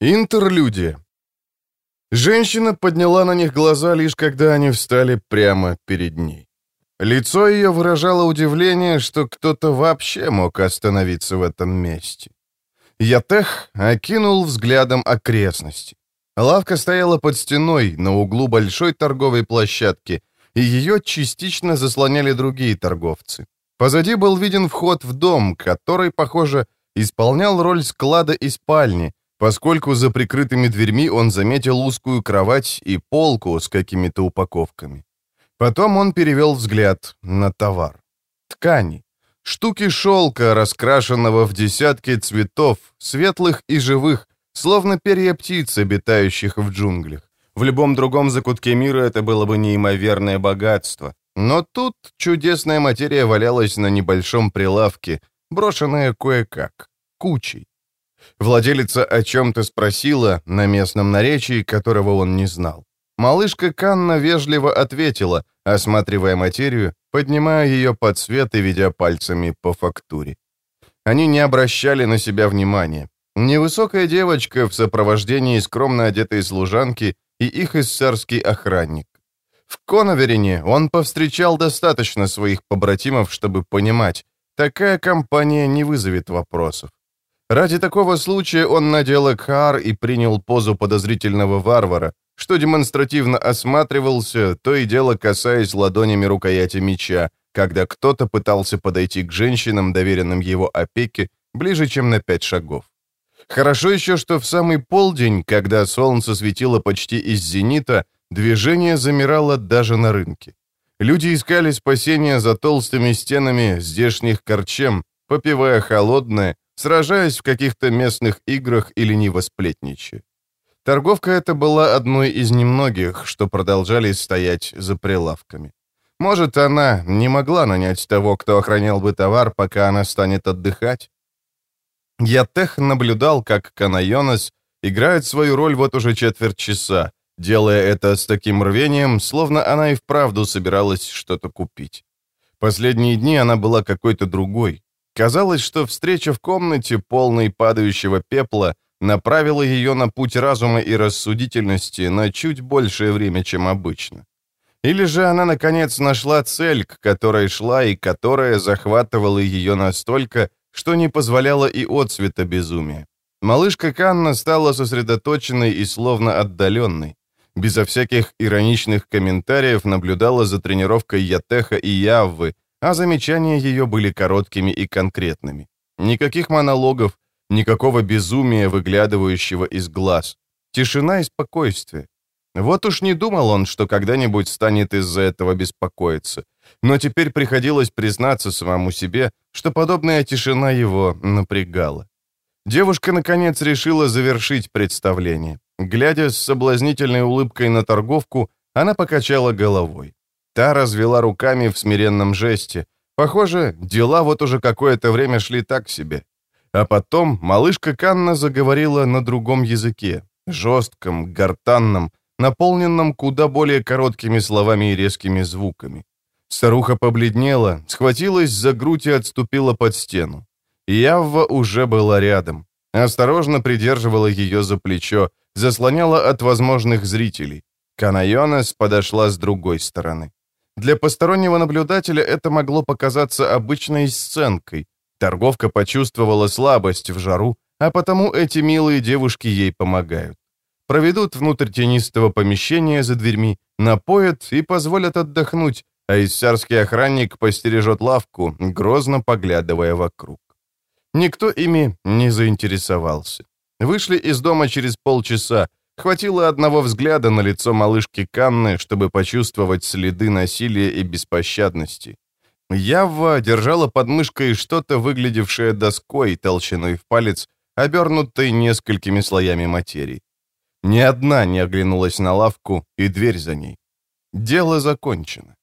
Интерлюдия. Женщина подняла на них глаза, лишь когда они встали прямо перед ней. Лицо ее выражало удивление, что кто-то вообще мог остановиться в этом месте. Ятех окинул взглядом окрестности. Лавка стояла под стеной на углу большой торговой площадки, и ее частично заслоняли другие торговцы. Позади был виден вход в дом, который, похоже, исполнял роль склада и спальни, поскольку за прикрытыми дверьми он заметил узкую кровать и полку с какими-то упаковками. Потом он перевел взгляд на товар. Ткани. Штуки шелка, раскрашенного в десятки цветов, светлых и живых, словно перья птиц, обитающих в джунглях. В любом другом закутке мира это было бы неимоверное богатство. Но тут чудесная материя валялась на небольшом прилавке, брошенная кое-как, кучей. Владелица о чем-то спросила на местном наречии, которого он не знал. Малышка Канна вежливо ответила, осматривая материю, поднимая ее под свет и ведя пальцами по фактуре. Они не обращали на себя внимания. Невысокая девочка в сопровождении скромно одетой служанки и их эссерский охранник. В Коноверине он повстречал достаточно своих побратимов, чтобы понимать, такая компания не вызовет вопросов. Ради такого случая он надел экхар и принял позу подозрительного варвара, что демонстративно осматривался, то и дело касаясь ладонями рукояти меча, когда кто-то пытался подойти к женщинам, доверенным его опеке, ближе, чем на пять шагов. Хорошо еще, что в самый полдень, когда солнце светило почти из зенита, движение замирало даже на рынке. Люди искали спасения за толстыми стенами здешних корчем, попивая холодное, сражаясь в каких-то местных играх или лениво сплетничая. Торговка эта была одной из немногих, что продолжали стоять за прилавками. Может, она не могла нанять того, кто охранял бы товар, пока она станет отдыхать? Ятех наблюдал, как Канайонос играет свою роль вот уже четверть часа, делая это с таким рвением, словно она и вправду собиралась что-то купить. Последние дни она была какой-то другой. Казалось, что встреча в комнате, полной падающего пепла, направила ее на путь разума и рассудительности на чуть большее время, чем обычно. Или же она, наконец, нашла цель, к которой шла и которая захватывала ее настолько, что не позволяло и отцвета безумия. Малышка Канна стала сосредоточенной и словно отдаленной. Безо всяких ироничных комментариев наблюдала за тренировкой Ятеха и Яввы, а замечания ее были короткими и конкретными. Никаких монологов, никакого безумия, выглядывающего из глаз. Тишина и спокойствие. Вот уж не думал он, что когда-нибудь станет из-за этого беспокоиться. Но теперь приходилось признаться самому себе, что подобная тишина его напрягала. Девушка, наконец, решила завершить представление. Глядя с соблазнительной улыбкой на торговку, она покачала головой. Та развела руками в смиренном жесте. Похоже, дела вот уже какое-то время шли так себе. А потом малышка Канна заговорила на другом языке, жестком, гортанном, наполненном куда более короткими словами и резкими звуками. Старуха побледнела, схватилась за грудь и отступила под стену. Явва уже была рядом. Осторожно придерживала ее за плечо, заслоняла от возможных зрителей. Канайонес подошла с другой стороны. Для постороннего наблюдателя это могло показаться обычной сценкой. Торговка почувствовала слабость в жару, а потому эти милые девушки ей помогают. Проведут внутрь тенистого помещения за дверьми, напоят и позволят отдохнуть, а иссарский охранник постережет лавку, грозно поглядывая вокруг. Никто ими не заинтересовался. Вышли из дома через полчаса, хватило одного взгляда на лицо малышки Канны, чтобы почувствовать следы насилия и беспощадности. Явва держала под мышкой что-то, выглядевшее доской толщиной в палец, обернутой несколькими слоями материи. Ни одна не оглянулась на лавку и дверь за ней. Дело закончено.